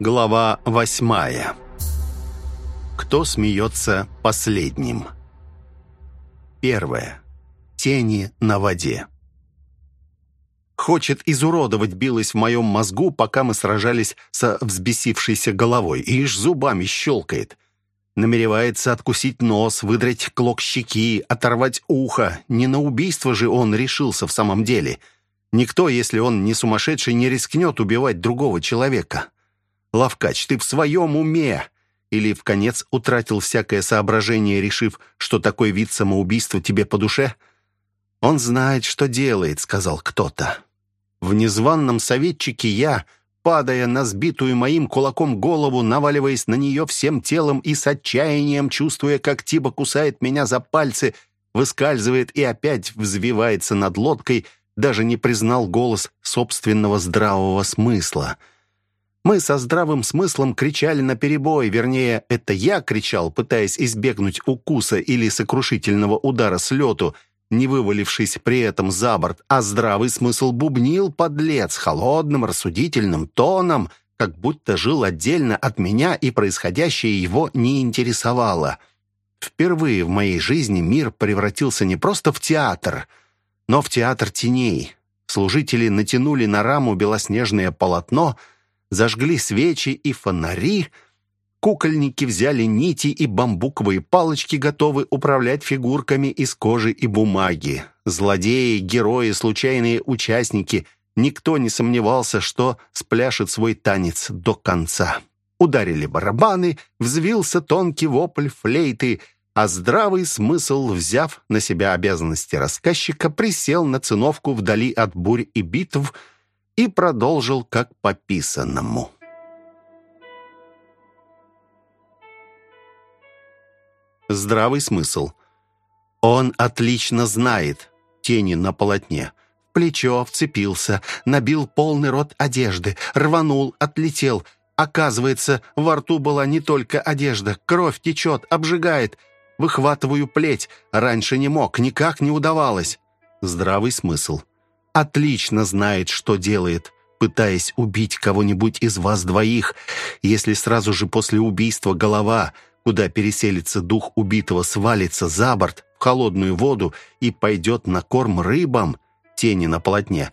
Глава восьмая. Кто смеется последним? Первое. Тени на воде. Хочет изуродовать билось в моем мозгу, пока мы сражались со взбесившейся головой. Ишь зубами щелкает. Намеревается откусить нос, выдрать клок щеки, оторвать ухо. Не на убийство же он решился в самом деле. Никто, если он не сумасшедший, не рискнет убивать другого человека. Лавкач, ты в своем уме!» Или в конец утратил всякое соображение, решив, что такой вид самоубийства тебе по душе? «Он знает, что делает», — сказал кто-то. В незваном советчике я, падая на сбитую моим кулаком голову, наваливаясь на нее всем телом и с отчаянием, чувствуя, как Тиба кусает меня за пальцы, выскальзывает и опять взвивается над лодкой, даже не признал голос собственного здравого смысла — мы со здравым смыслом кричали на перебой, вернее, это я кричал, пытаясь избегнуть укуса или сокрушительного удара с лету, не вывалившись при этом за борт, а здравый смысл бубнил подлец холодным, рассудительным тоном, как будто жил отдельно от меня и происходящее его не интересовало. Впервые в моей жизни мир превратился не просто в театр, но в театр теней. Служители натянули на раму белоснежное полотно — зажгли свечи и фонари. Кукольники взяли нити и бамбуковые палочки, готовы управлять фигурками из кожи и бумаги. Злодеи, герои, случайные участники — Никто не сомневался, что спляшет свой танец до конца. Ударили барабаны, взвился тонкий вопль флейты, а здравый смысл, взяв на себя обязанности рассказчика, присел на циновку вдали от бурь и битв — и продолжил как по писанному. Здравый смысл. Он отлично знает тени на полотне. В плечо вцепился, набил полный рот одежды, рванул, отлетел. Оказывается, во рту была не только одежда. Кровь течет, обжигает. Выхватываю плеть. Раньше не мог, никак не удавалось. Здравый смысл отлично знает, что делает, пытаясь убить кого-нибудь из вас двоих, если сразу же после убийства голова, куда переселится дух убитого, свалится за борт в холодную воду и пойдет на корм рыбам, тени на полотне,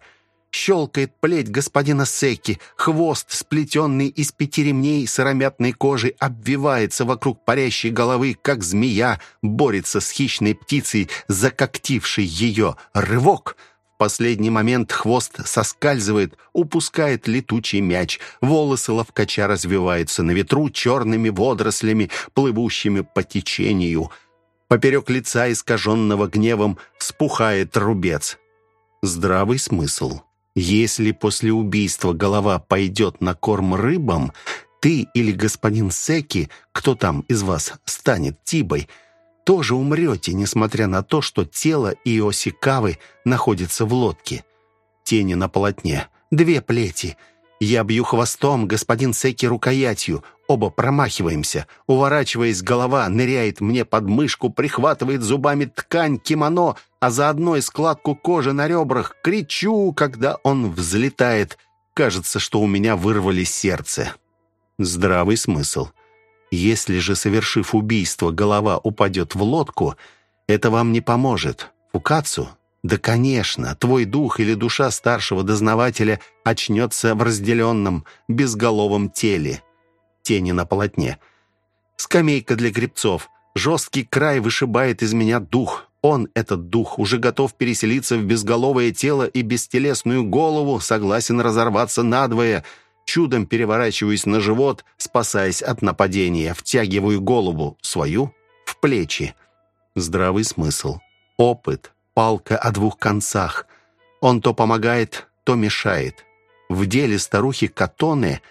щелкает плеть господина Секи, хвост, сплетенный из пяти ремней сыромятной кожи, обвивается вокруг парящей головы, как змея, борется с хищной птицей, закоктившей ее. Рывок — последний момент хвост соскальзывает, упускает летучий мяч. Волосы ловкача развиваются на ветру черными водорослями, плывущими по течению. Поперек лица, искаженного гневом, вспухает рубец. Здравый смысл. Если после убийства голова пойдет на корм рыбам, ты или господин Секи, кто там из вас станет Тибой, — тоже умрете, несмотря на то, что тело Иосикавы находится в лодке. Тени на полотне. Две плети. Я бью хвостом, господин Секи рукоятью. Оба промахиваемся. Уворачиваясь, голова ныряет мне под мышку, прихватывает зубами ткань кимоно, а заодно и складку кожи на ребрах. Кричу, когда он взлетает. Кажется, что у меня вырвали сердце. Здравый смысл. Если же, совершив убийство, голова упадет в лодку, это вам не поможет. Фукацу? Да, конечно, твой дух или душа старшего дознавателя очнется в разделенном, безголовом теле. Тени на полотне. Скамейка для гребцов. Жесткий край вышибает из меня дух. Он, этот дух, уже готов переселиться в безголовое тело и бестелесную голову, согласен разорваться надвое — Чудом переворачиваюсь на живот, спасаясь от нападения. Втягиваю голову свою в плечи. Здравый смысл. Опыт. Палка о двух концах. Он то помогает, то мешает. В деле старухи Катоне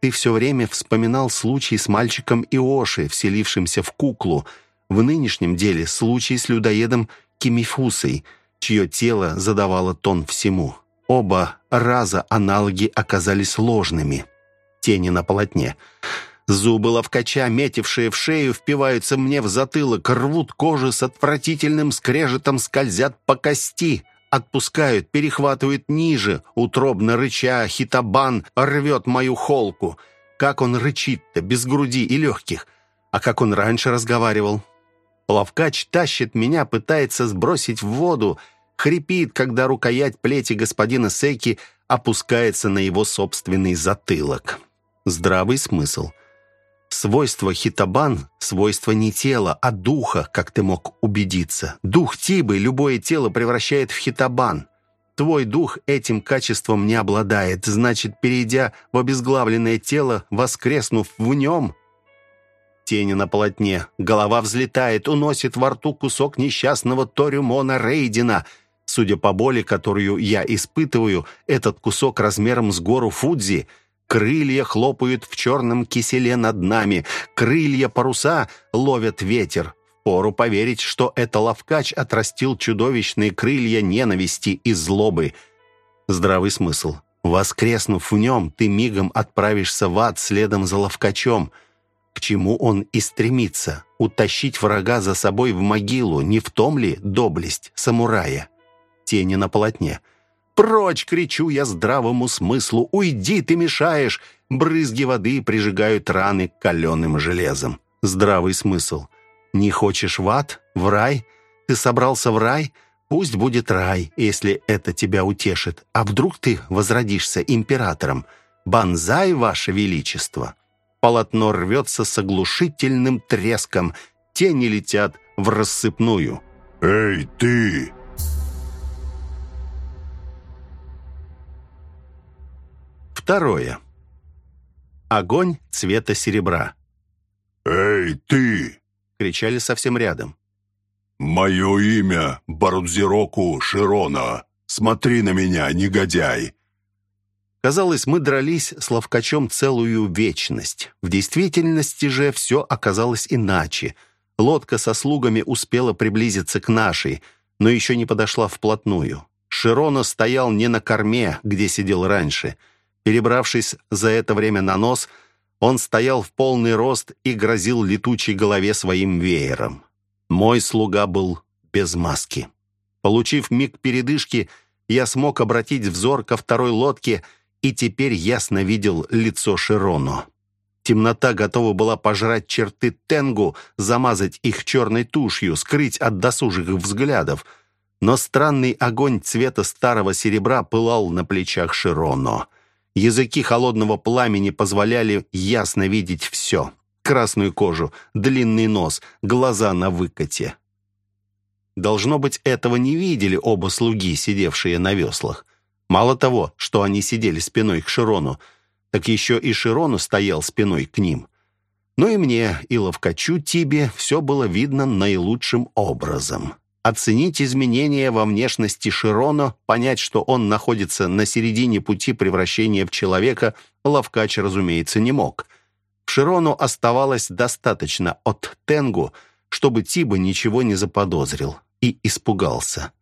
ты все время вспоминал случай с мальчиком Иоши, вселившимся в куклу. В нынешнем деле случай с людоедом Кимифусой, чье тело задавало тон всему. Оба раза аналоги оказались ложными. Тени на полотне. Зубы ловкача, метившие в шею, впиваются мне в затылок, рвут кожу с отвратительным скрежетом, скользят по кости. Отпускают, перехватывают ниже. Утробно рыча, хитабан рвет мою холку. как он рычит-то, без груди и легких. А как он раньше разговаривал? Лавкач тащит меня, пытается сбросить в воду, хрипит, когда рукоять плети господина Секи опускается на его собственный затылок. Здравый смысл. Свойство хитабан — свойство не тела, а духа, как ты мог убедиться. Дух Тибы любое тело превращает в хитабан. Твой дух этим качеством не обладает, значит, перейдя в обезглавленное тело, воскреснув в нем... Тени на полотне, голова взлетает, уносит во рту кусок несчастного Торюмона Рейдина. Судя по боли, которую я испытываю, этот кусок размером с гору Фудзи — Крылья хлопают в черном киселе над нами. Крылья паруса ловят ветер. Пору поверить, что это ловкач отрастил чудовищные крылья ненависти и злобы. Здравый смысл. Воскреснув в нем, ты мигом отправишься в ад следом за ловкачом. К чему он и стремится? Утащить врага за собой в могилу. Не в том ли доблесть самурая? Тени на полотне. «Прочь!» — кричу я здравому смыслу. «Уйди, ты мешаешь!» Брызги воды прижигают раны каленым железом. Здравый смысл. «Не хочешь в ад? В рай? Ты собрался в рай? Пусть будет рай, если это тебя утешит. А вдруг ты возродишься императором? Банзай, ваше величество!» Полотно рвется с оглушительным треском. Тени летят в рассыпную. «Эй, ты!» Второе. Огонь цвета серебра. «Эй, ты!» — кричали совсем рядом. «Мое имя Барудзироку Широна. Смотри на меня, негодяй!» Казалось, мы дрались с ловкачом целую вечность. В действительности же все оказалось иначе. Лодка со слугами успела приблизиться к нашей, но еще не подошла вплотную. Широна стоял не на корме, где сидел раньше — Перебравшись за это время на нос, он стоял в полный рост и грозил летучей голове своим веером. Мой слуга был без маски. Получив миг передышки, я смог обратить взор ко второй лодке и теперь ясно видел лицо Широну. Темнота готова была пожрать черты Тенгу, замазать их черной тушью, скрыть от досужих взглядов. Но странный огонь цвета старого серебра пылал на плечах Широно. Языки холодного пламени позволяли ясно видеть все. Красную кожу, длинный нос, глаза на выкате. Должно быть, этого не видели оба слуги, сидевшие на веслах. Мало того, что они сидели спиной к Широну, так еще и Широну стоял спиной к ним. Ну и мне, и ловкачу Тибе, все было видно наилучшим образом. Оценить изменения во внешности Широно, понять, что он находится на середине пути превращения в человека, Лавкач, разумеется, не мог. В Широну оставалось достаточно от Тенгу, чтобы Тиба ничего не заподозрил и испугался.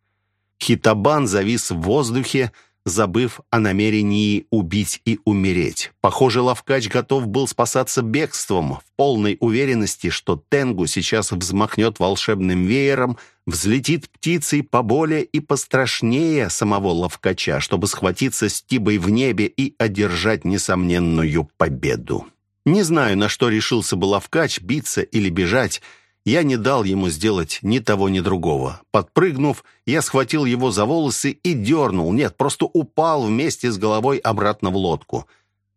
Хитабан завис в воздухе, забыв о намерении убить и умереть. Похоже, Лавкач готов был спасаться бегством, в полной уверенности, что Тенгу сейчас взмахнет волшебным веером, взлетит птицей поболее и пострашнее самого Лавкача, чтобы схватиться с Тибой в небе и одержать несомненную победу. Не знаю, на что решился бы Лавкач, биться или бежать, я не дал ему сделать ни того, ни другого. Подпрыгнув, я схватил его за волосы и дернул. Нет, просто упал вместе с головой обратно в лодку.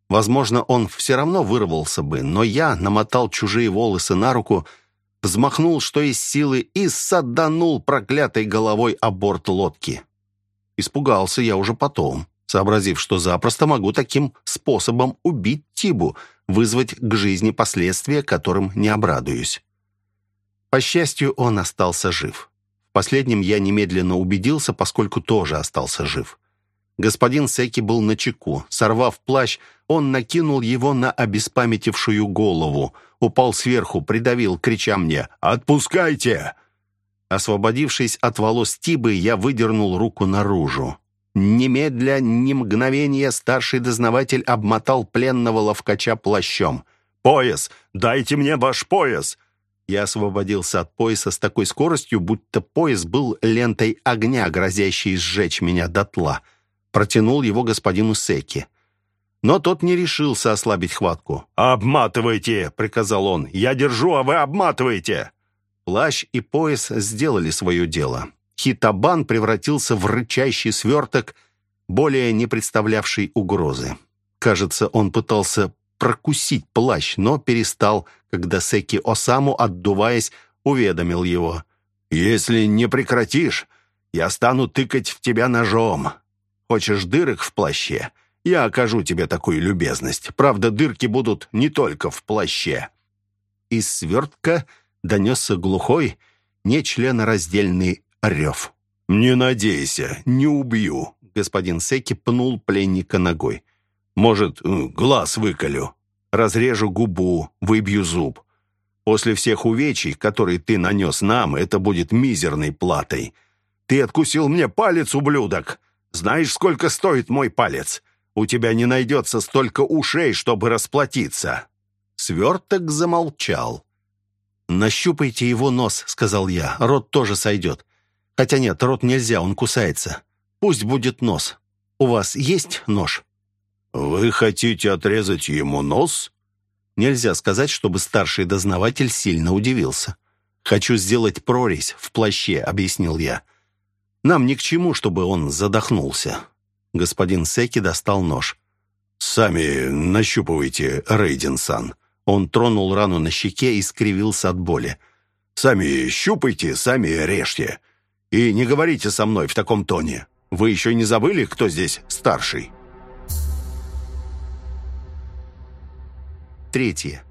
Возможно, он все равно вырвался бы, но я намотал чужие волосы на руку, взмахнул что из силы и саданул проклятой головой о борт лодки. Испугался я уже потом, сообразив, что запросто могу таким способом убить Тибу, вызвать к жизни последствия, которым не обрадуюсь. По счастью, он остался жив. В последнем я немедленно убедился, поскольку тоже остался жив. Господин Секи был на чеку. Сорвав плащ, он накинул его на обеспамятившую голову, упал сверху, придавил, крича мне «Отпускайте!». Освободившись от волос Тибы, я выдернул руку наружу. Немедля, ни мгновения старший дознаватель обмотал пленного ловкача плащом. «Пояс! Дайте мне ваш пояс!» Я освободился от пояса с такой скоростью, будто пояс был лентой огня, грозящей сжечь меня дотла. Протянул его господину Секи. Но тот не решился ослабить хватку. «Обматывайте!» — приказал он. «Я держу, а вы обматываете!» Плащ и пояс сделали свое дело. Хитабан превратился в рычащий сверток, более не представлявший угрозы. Кажется, он пытался прокусить плащ, но перестал, когда Секи Осаму, отдуваясь, уведомил его. «Если не прекратишь, я стану тыкать в тебя ножом. Хочешь дырок в плаще? Я окажу тебе такую любезность. Правда, дырки будут не только в плаще». Из свертка донесся глухой, нечленораздельный рев. «Не надейся, не убью», — господин Секи пнул пленника ногой. «Может, э, глаз выколю, разрежу губу, выбью зуб. После всех увечий, которые ты нанес нам, это будет мизерной платой. Ты откусил мне палец, ублюдок. Знаешь, сколько стоит мой палец? У тебя не найдется столько ушей, чтобы расплатиться». Сверток замолчал. «Нащупайте его нос», — сказал я. «Рот тоже сойдет. Хотя нет, рот нельзя, он кусается. Пусть будет нос. У вас есть нож?» «Вы хотите отрезать ему нос?» Нельзя сказать, чтобы старший дознаватель сильно удивился. «Хочу сделать прорезь в плаще», — объяснил я. «Нам ни к чему, чтобы он задохнулся». Господин Секи достал нож. «Сами нащупывайте, Рейден-сан». Он тронул рану на щеке и скривился от боли. «Сами щупайте, сами режьте. И не говорите со мной в таком тоне. Вы еще не забыли, кто здесь старший?» Третье.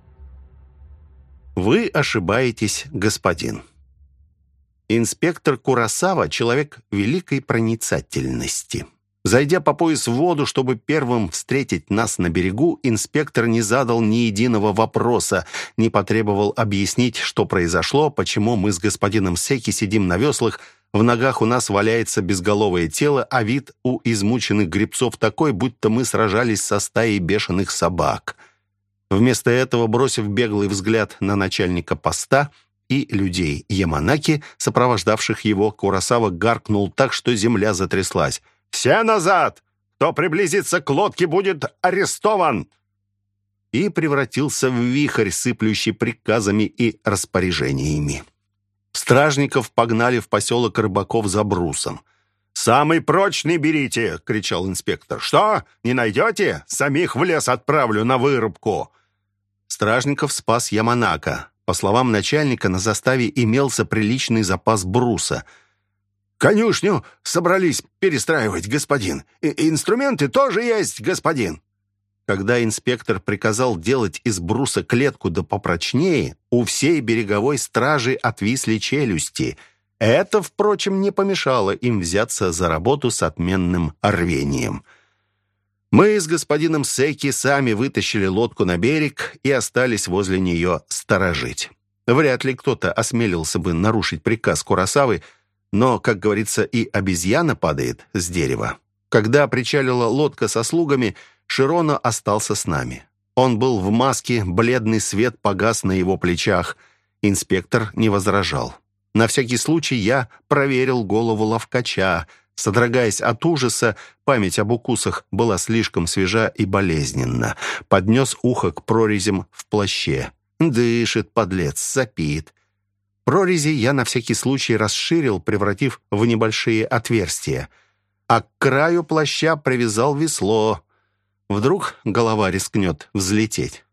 Вы ошибаетесь, господин. Инспектор Курасава – человек великой проницательности. Зайдя по пояс в воду, чтобы первым встретить нас на берегу, инспектор не задал ни единого вопроса, не потребовал объяснить, что произошло, почему мы с господином Секи сидим на веслах, в ногах у нас валяется безголовое тело, а вид у измученных гребцов такой, будто мы сражались со стаей бешеных собак – Вместо этого, бросив беглый взгляд на начальника поста и людей Яманаки, сопровождавших его, Курасава гаркнул так, что земля затряслась. «Все назад! Кто приблизится к лодке, будет арестован!» И превратился в вихрь, сыплющий приказами и распоряжениями. Стражников погнали в поселок рыбаков за брусом. «Самый прочный берите!» — кричал инспектор. «Что? Не найдете? Самих в лес отправлю на вырубку!» Стражников спас Яманака. По словам начальника, на заставе имелся приличный запас бруса. «Конюшню собрались перестраивать, господин. И инструменты тоже есть, господин». Когда инспектор приказал делать из бруса клетку да попрочнее, у всей береговой стражи отвисли челюсти. Это, впрочем, не помешало им взяться за работу с отменным рвением – мы с господином Секи сами вытащили лодку на берег и остались возле нее сторожить. Вряд ли кто-то осмелился бы нарушить приказ Курасавы, но, как говорится, и обезьяна падает с дерева. Когда причалила лодка со слугами, Широно остался с нами. Он был в маске, бледный свет погас на его плечах. Инспектор не возражал. На всякий случай я проверил голову ловкача — Содрогаясь от ужаса, память об укусах была слишком свежа и болезненна. Поднес ухо к прорезям в плаще. Дышит, подлец, сопит. Прорези я на всякий случай расширил, превратив в небольшие отверстия. А к краю плаща привязал весло. Вдруг голова рискнет взлететь.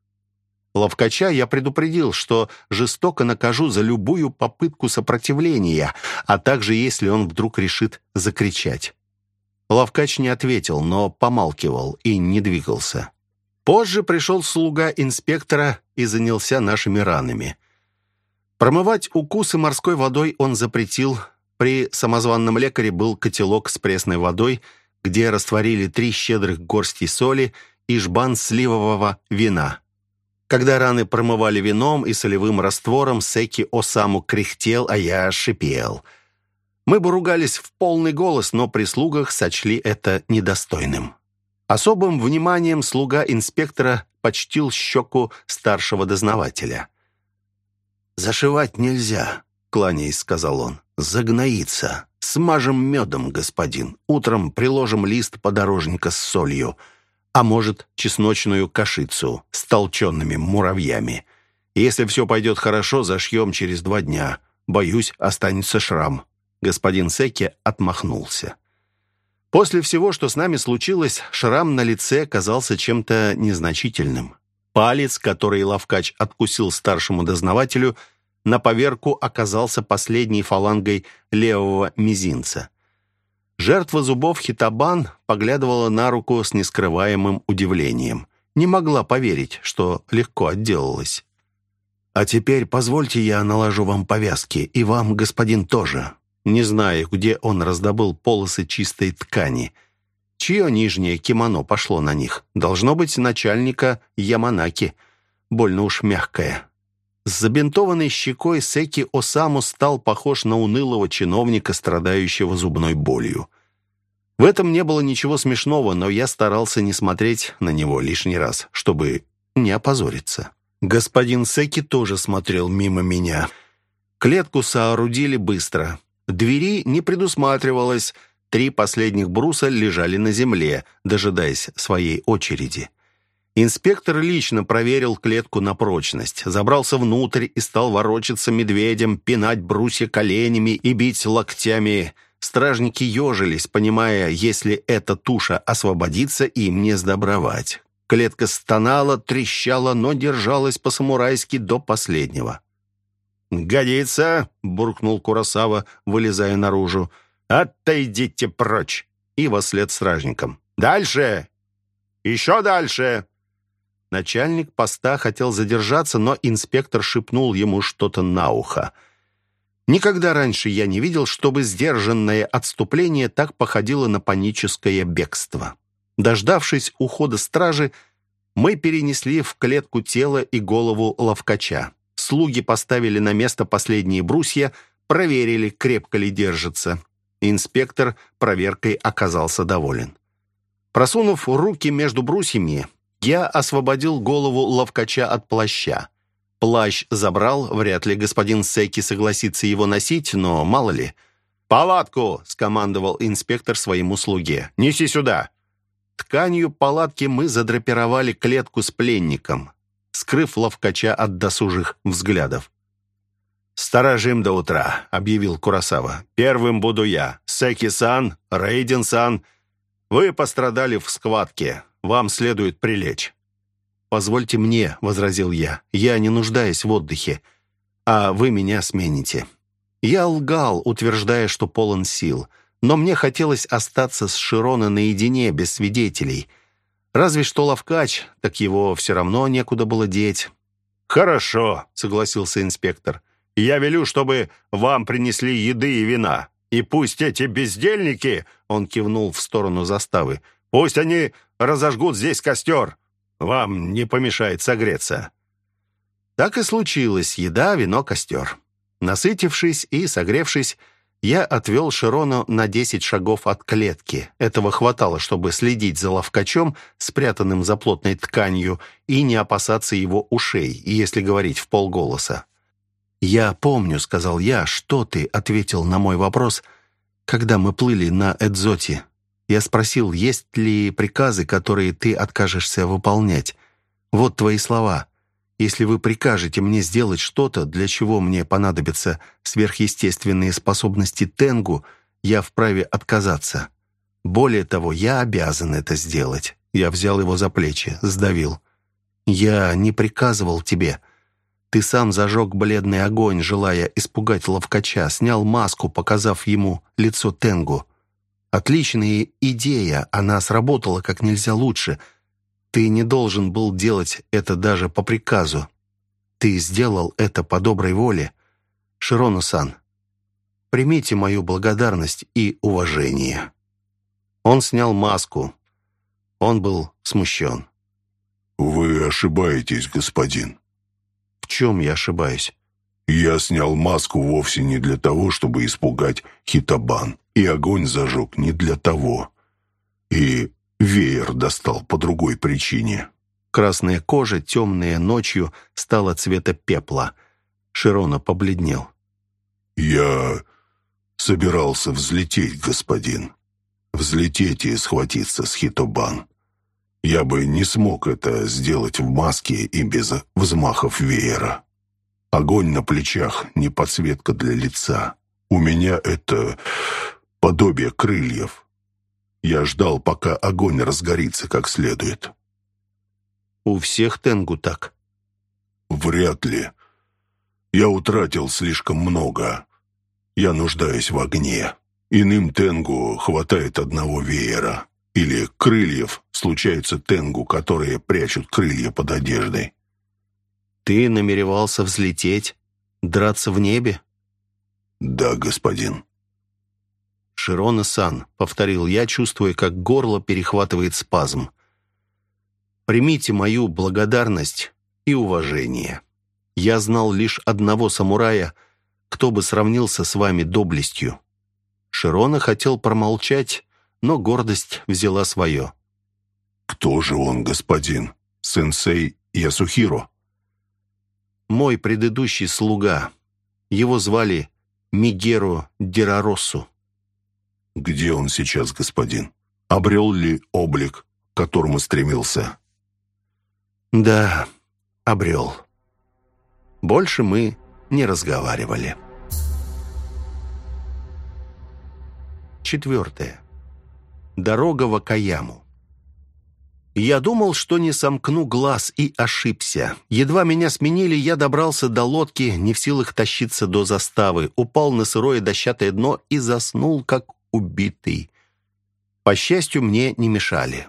Ловкача я предупредил, что жестоко накажу за любую попытку сопротивления, а также если он вдруг решит закричать. Ловкач не ответил, но помалкивал и не двигался. Позже пришел слуга инспектора и занялся нашими ранами. Промывать укусы морской водой он запретил. При самозванном лекаре был котелок с пресной водой, где растворили три щедрых горсти соли и жбан сливового вина. Когда раны промывали вином и солевым раствором, Секи Осаму кряхтел, а я шипел. Мы бы ругались в полный голос, но при слугах сочли это недостойным. Особым вниманием слуга инспектора почтил щеку старшего дознавателя. «Зашивать нельзя», — кланяясь, сказал он. «Загноится. Смажем медом, господин. Утром приложим лист подорожника с солью. А может, чесночную кашицу с толченными муравьями. Если все пойдет хорошо, зашьем через два дня. Боюсь, останется шрам». Господин Секи отмахнулся. После всего, что с нами случилось, шрам на лице казался чем-то незначительным. Палец, который Лавкач откусил старшему дознавателю, на поверку оказался последней фалангой левого мизинца. Жертва зубов Хитабан поглядывала на руку с нескрываемым удивлением. Не могла поверить, что легко отделалась. «А теперь позвольте я наложу вам повязки, и вам, господин, тоже не зная, где он раздобыл полосы чистой ткани. Чье нижнее кимоно пошло на них? Должно быть начальника Яманаки. Больно уж мягкое. С забинтованной щекой Секи Осаму стал похож на унылого чиновника, страдающего зубной болью. В этом не было ничего смешного, но я старался не смотреть на него лишний раз, чтобы не опозориться. Господин Секи тоже смотрел мимо меня. Клетку соорудили быстро. Двери не предусматривалось. Три последних бруса лежали на земле, дожидаясь своей очереди. Инспектор лично проверил клетку на прочность, забрался внутрь и стал ворочаться медведем, пинать брусья коленями и бить локтями. Стражники ежились, понимая, если эта туша освободится, им не сдобровать. Клетка стонала, трещала, но держалась по-самурайски до последнего. «Годится!» — буркнул Курасава, вылезая наружу. «Отойдите прочь!» И во след стражникам. «Дальше! Еще дальше!» Начальник поста хотел задержаться, но инспектор шепнул ему что-то на ухо. Никогда раньше я не видел, чтобы сдержанное отступление так походило на паническое бегство. Дождавшись ухода стражи, мы перенесли в клетку тело и голову ловкача. Слуги поставили на место последние брусья, проверили, крепко ли держится. Инспектор проверкой оказался доволен. Просунув руки между брусьями, я освободил голову ловкача от плаща. Плащ забрал, вряд ли господин Секи согласится его носить, но мало ли. «Палатку!» — скомандовал инспектор своему слуге. «Неси сюда!» Тканью палатки мы задрапировали клетку с пленником скрыв ловкача от досужих взглядов. «Сторожим до утра», — объявил Курасава. «Первым буду я. Секи-сан, Рейден-сан. Вы пострадали в схватке. Вам следует прилечь». «Позвольте мне», — возразил я. «Я не нуждаюсь в отдыхе, а вы меня смените». Я лгал, утверждая, что полон сил, но мне хотелось остаться с Широна наедине, без свидетелей — Разве что ловкач, так его все равно некуда было деть. «Хорошо», — согласился инспектор. «Я велю, чтобы вам принесли еды и вина. И пусть эти бездельники...» — он кивнул в сторону заставы. «Пусть они разожгут здесь костер. Вам не помешает согреться». Так и случилось. Еда, вино, костер. Насытившись и согревшись, я отвел Широну на десять шагов от клетки. Этого хватало, чтобы следить за ловкачом, спрятанным за плотной тканью, и не опасаться его ушей, если говорить в полголоса. «Я помню», — сказал я, — «что ты ответил на мой вопрос, когда мы плыли на Эдзоте. Я спросил, есть ли приказы, которые ты откажешься выполнять. Вот твои слова. Если вы прикажете мне сделать что-то, для чего мне понадобятся сверхъестественные способности Тенгу, я вправе отказаться. Более того, я обязан это сделать. Я взял его за плечи, сдавил. Я не приказывал тебе. Ты сам зажег бледный огонь, желая испугать ловкача, снял маску, показав ему лицо Тенгу. Отличная идея, она сработала как нельзя лучше — ты не должен был делать это даже по приказу. Ты сделал это по доброй воле. Широну-сан, примите мою благодарность и уважение». Он снял маску. Он был смущен. «Вы ошибаетесь, господин». «В чем я ошибаюсь?» «Я снял маску вовсе не для того, чтобы испугать Хитабан, и огонь зажег не для того. И Веер достал по другой причине. Красная кожа, темная ночью, стала цвета пепла. Широна побледнел. «Я собирался взлететь, господин. Взлететь и схватиться с Хитобан. Я бы не смог это сделать в маске и без взмахов веера. Огонь на плечах — не подсветка для лица. У меня это подобие крыльев. Я ждал, пока огонь разгорится как следует. У всех тенгу так. Вряд ли. Я утратил слишком много. Я нуждаюсь в огне. Иным тенгу хватает одного веера. Или крыльев случаются тенгу, которые прячут крылья под одеждой. Ты намеревался взлететь, драться в небе? Да, господин. Широна-сан, повторил я, чувствуя, как горло перехватывает спазм. Примите мою благодарность и уважение. Я знал лишь одного самурая, кто бы сравнился с вами доблестью. Широна хотел промолчать, но гордость взяла свое. «Кто же он, господин? Сенсей Ясухиро?» «Мой предыдущий слуга. Его звали Мигеру Дирароссу». «Где он сейчас, господин? Обрел ли облик, к которому стремился?» «Да, обрел. Больше мы не разговаривали». Четвертое. Дорога в Акаяму. Я думал, что не сомкну глаз, и ошибся. Едва меня сменили, я добрался до лодки, не в силах тащиться до заставы, упал на сырое дощатое дно и заснул, как убитый. По счастью, мне не мешали.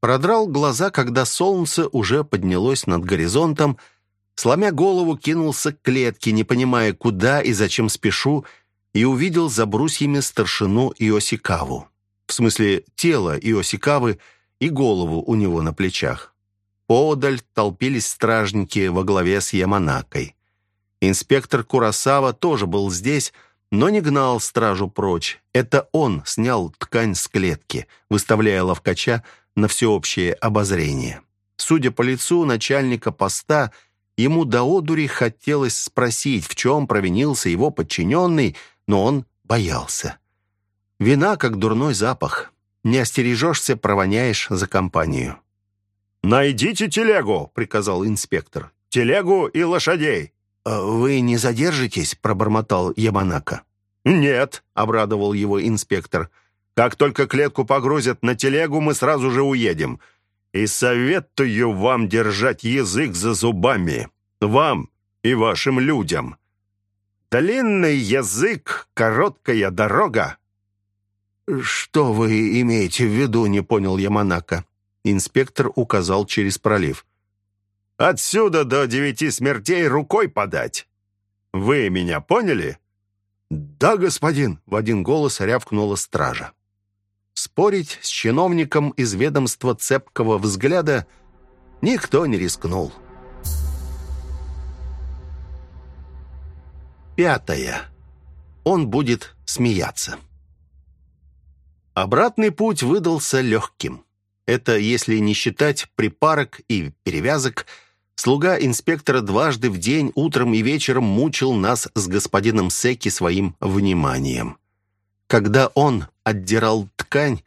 Продрал глаза, когда солнце уже поднялось над горизонтом, сломя голову, кинулся к клетке, не понимая, куда и зачем спешу, и увидел за брусьями старшину Иосикаву в смысле тело Иосикавы и голову у него на плечах. Поодаль толпились стражники во главе с Яманакой. Инспектор Курасава тоже был здесь, но не гнал стражу прочь. Это он снял ткань с клетки, выставляя ловкача на всеобщее обозрение. Судя по лицу начальника поста, ему до одури хотелось спросить, в чем провинился его подчиненный, но он боялся. Вина, как дурной запах. Не остережешься, провоняешь за компанию. «Найдите телегу», — приказал инспектор. «Телегу и лошадей». «А «Вы не задержитесь?» — пробормотал Яманака. «Нет», — обрадовал его инспектор. «Как только клетку погрузят на телегу, мы сразу же уедем. И советую вам держать язык за зубами. Вам и вашим людям. Длинный язык, короткая дорога. «Что вы имеете в виду?» — не понял Яманака. Инспектор указал через пролив. «Отсюда до девяти смертей рукой подать. Вы меня поняли?» «Да, господин», — в один голос рявкнула стража. Спорить с чиновником из ведомства цепкого взгляда никто не рискнул. Пятое. Он будет смеяться. Обратный путь выдался легким. Это если не считать припарок и перевязок. Слуга инспектора дважды в день, утром и вечером, мучил нас с господином Секи своим вниманием. Когда он отдирал ткань,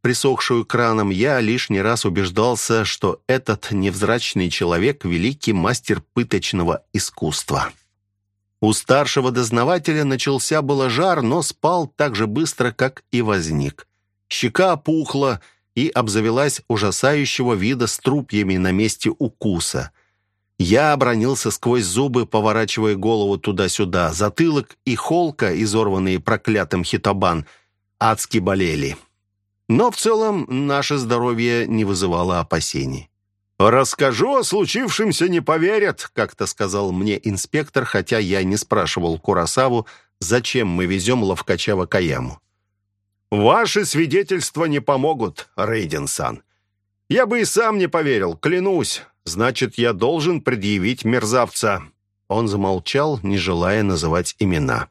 присохшую краном, я лишний раз убеждался, что этот невзрачный человек — великий мастер пыточного искусства. У старшего дознавателя начался было жар, но спал так же быстро, как и возник. Щека опухла и обзавелась ужасающего вида струпьями на месте укуса. Я обронился сквозь зубы, поворачивая голову туда-сюда. Затылок и холка, изорванные проклятым хитобан, адски болели. Но в целом наше здоровье не вызывало опасений. «Расскажу о случившемся, не поверят», — как-то сказал мне инспектор, хотя я не спрашивал Курасаву, зачем мы везем ловкача в Акаяму. «Ваши свидетельства не помогут, Рейден-сан. Я бы и сам не поверил, клянусь. Значит, я должен предъявить мерзавца». Он замолчал, не желая называть имена.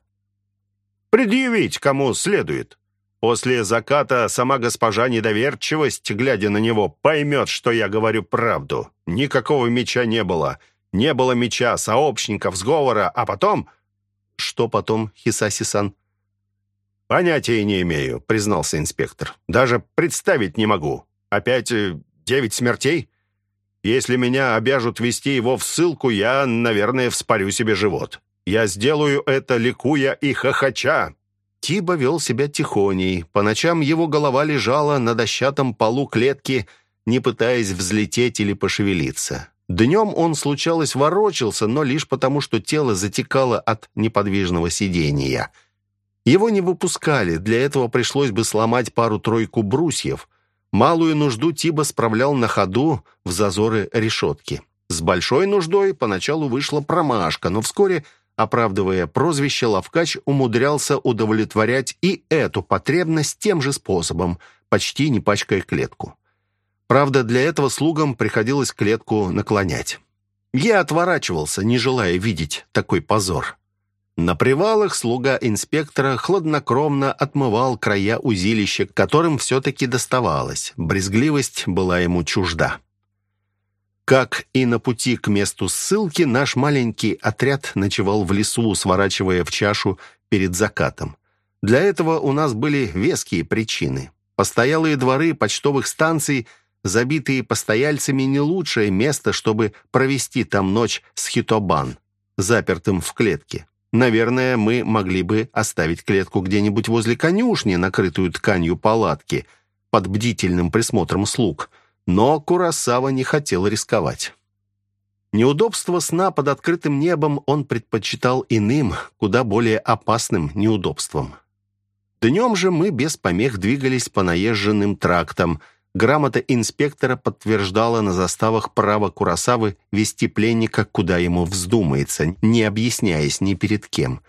«Предъявить кому следует. После заката сама госпожа недоверчивость, глядя на него, поймет, что я говорю правду. Никакого меча не было. Не было меча, сообщников, сговора, а потом... Что потом, Хисаси-сан? Понятия не имею, признался инспектор. Даже представить не могу. Опять э, девять смертей? Если меня обяжут вести его в ссылку, я, наверное, вспорю себе живот. Я сделаю это, ликуя и хохоча». Тиба вел себя тихоней. По ночам его голова лежала на дощатом полу клетки, не пытаясь взлететь или пошевелиться. Днем он, случалось, ворочался, но лишь потому, что тело затекало от неподвижного сидения. Его не выпускали, для этого пришлось бы сломать пару-тройку брусьев. Малую нужду Тиба справлял на ходу в зазоры решетки. С большой нуждой поначалу вышла промашка, но вскоре, оправдывая прозвище, Лавкач умудрялся удовлетворять и эту потребность тем же способом, почти не пачкая клетку. Правда, для этого слугам приходилось клетку наклонять. Я отворачивался, не желая видеть такой позор. На привалах слуга инспектора хладнокровно отмывал края узилища, которым все-таки доставалось. Брезгливость была ему чужда. Как и на пути к месту ссылки, наш маленький отряд ночевал в лесу, сворачивая в чашу перед закатом. Для этого у нас были веские причины. Постоялые дворы почтовых станций – забитые постояльцами не лучшее место, чтобы провести там ночь с хитобан, запертым в клетке. Наверное, мы могли бы оставить клетку где-нибудь возле конюшни, накрытую тканью палатки, под бдительным присмотром слуг. Но Курасава не хотел рисковать. Неудобство сна под открытым небом он предпочитал иным, куда более опасным неудобствам. Днем же мы без помех двигались по наезженным трактам – Грамота инспектора подтверждала на заставах право Курасавы вести пленника, куда ему вздумается, не объясняясь ни перед кем.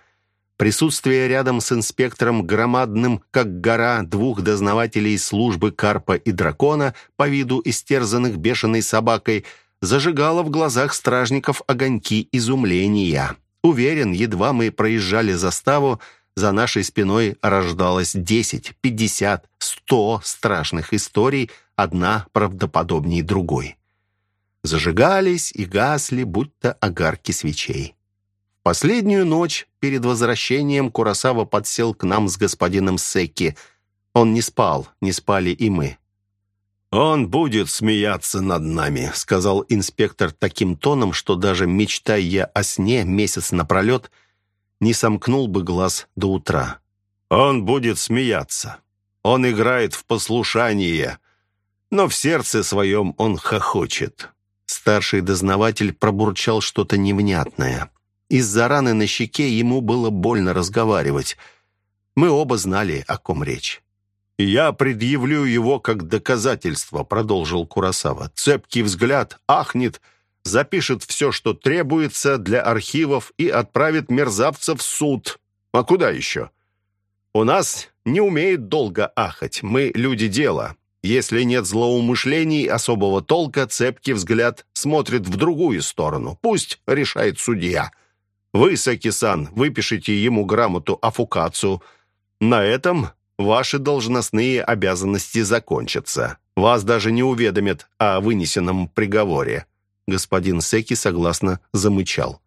Присутствие рядом с инспектором громадным, как гора, двух дознавателей службы Карпа и Дракона, по виду истерзанных бешеной собакой, зажигало в глазах стражников огоньки изумления. Уверен, едва мы проезжали заставу, за нашей спиной рождалось 10, 50, 100 страшных историй, одна правдоподобнее другой. Зажигались и гасли, будто огарки свечей. В последнюю ночь перед возвращением Курасава подсел к нам с господином Секки. Он не спал, не спали и мы. «Он будет смеяться над нами», — сказал инспектор таким тоном, что даже мечтая о сне месяц напролет — не сомкнул бы глаз до утра. Он будет смеяться. Он играет в послушание, но в сердце своем он хохочет. Старший дознаватель пробурчал что-то невнятное. Из-за раны на щеке ему было больно разговаривать. Мы оба знали, о ком речь. «Я предъявлю его как доказательство», — продолжил Курасава. «Цепкий взгляд ахнет, — запишет все, что требуется для архивов и отправит мерзавца в суд. А куда еще? У нас не умеет долго ахать, мы люди дела. Если нет злоумышлений особого толка, цепкий взгляд смотрит в другую сторону. Пусть решает судья. Вы, Саки-сан, выпишите ему грамоту о фукацию. На этом ваши должностные обязанности закончатся. Вас даже не уведомят о вынесенном приговоре. Господин Секи согласно замычал.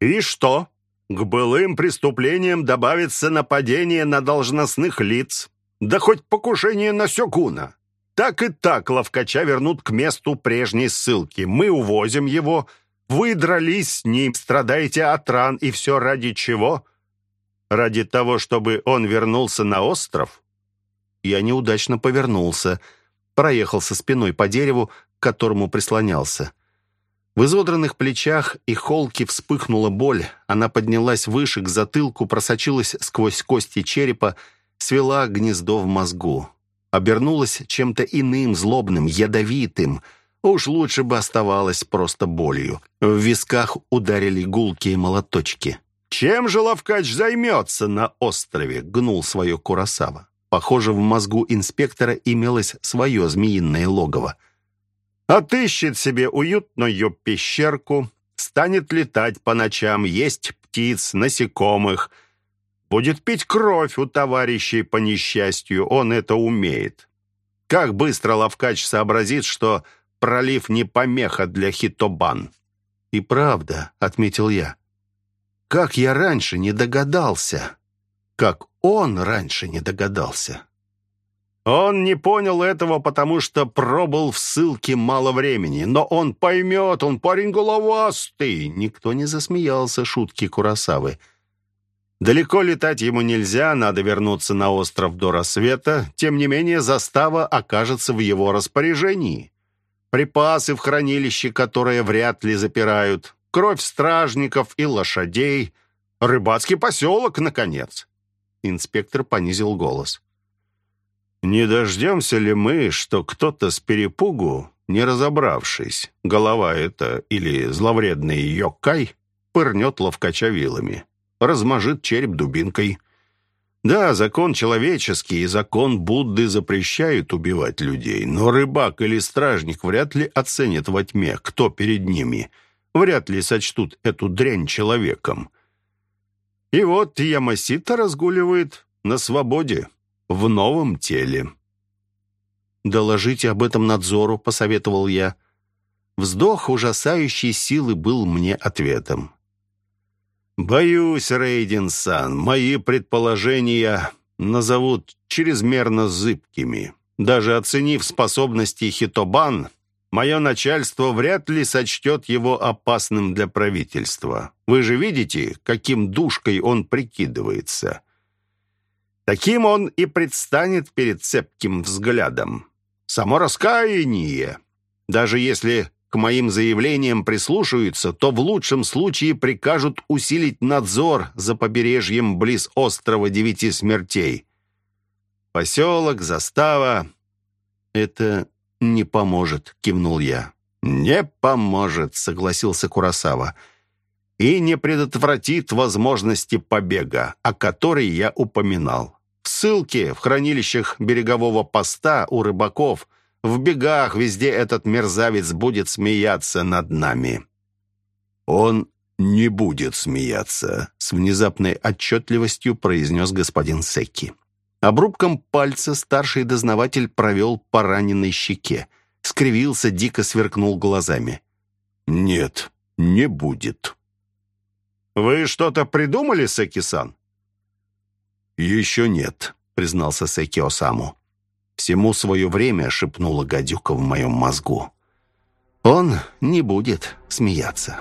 «И что? К былым преступлениям добавится нападение на должностных лиц, да хоть покушение на Сёкуна. Так и так ловкача вернут к месту прежней ссылки. Мы увозим его, вы дрались с ним, страдаете от ран, и все ради чего? Ради того, чтобы он вернулся на остров?» Я неудачно повернулся, проехался спиной по дереву, к которому прислонялся. В изодранных плечах и холке вспыхнула боль. Она поднялась выше, к затылку, просочилась сквозь кости черепа, свела гнездо в мозгу. Обернулась чем-то иным, злобным, ядовитым. Уж лучше бы оставалась просто болью. В висках ударили гулкие молоточки. «Чем же Лавкач займется на острове?» — гнул свое Курасава. Похоже, в мозгу инспектора имелось свое змеиное логово. Отыщет себе уютную пещерку, станет летать по ночам, есть птиц, насекомых. Будет пить кровь у товарищей по несчастью, он это умеет. Как быстро Лавкач сообразит, что пролив не помеха для хитобан. «И правда», — отметил я, — «как я раньше не догадался, как он раньше не догадался». Он не понял этого, потому что пробыл в ссылке мало времени. Но он поймет, он парень головастый. Никто не засмеялся шутки Курасавы. Далеко летать ему нельзя, надо вернуться на остров до рассвета. Тем не менее, застава окажется в его распоряжении. Припасы в хранилище, которые вряд ли запирают. Кровь стражников и лошадей. Рыбацкий поселок, наконец. Инспектор понизил голос. Не дождемся ли мы, что кто-то с перепугу, не разобравшись, голова это или зловредный йокай, пырнет ловкача вилами, размажит череп дубинкой. Да, закон человеческий и закон Будды запрещают убивать людей, но рыбак или стражник вряд ли оценят во тьме, кто перед ними, вряд ли сочтут эту дрянь человеком. И вот Ямасита разгуливает на свободе в новом теле. «Доложите об этом надзору», — посоветовал я. Вздох ужасающей силы был мне ответом. «Боюсь, Рейдин-сан, мои предположения назовут чрезмерно зыбкими. Даже оценив способности Хитобан, мое начальство вряд ли сочтет его опасным для правительства. Вы же видите, каким душкой он прикидывается. Таким он и предстанет перед цепким взглядом. Само раскаяние. Даже если к моим заявлениям прислушаются, то в лучшем случае прикажут усилить надзор за побережьем близ острова Девяти Смертей. Поселок, застава — это не поможет, кивнул я. «Не поможет», — согласился Курасава. «И не предотвратит возможности побега, о которой я упоминал ссылке, в хранилищах берегового поста у рыбаков, в бегах везде этот мерзавец будет смеяться над нами. Он не будет смеяться, с внезапной отчетливостью произнес господин Секки. Обрубком пальца старший дознаватель провел по раненой щеке. Скривился, дико сверкнул глазами. «Нет, не будет». «Вы что-то придумали, Секи-сан?» «Еще нет», — признался Секи Осаму. «Всему свое время», — шепнула гадюка в моем мозгу. «Он не будет смеяться».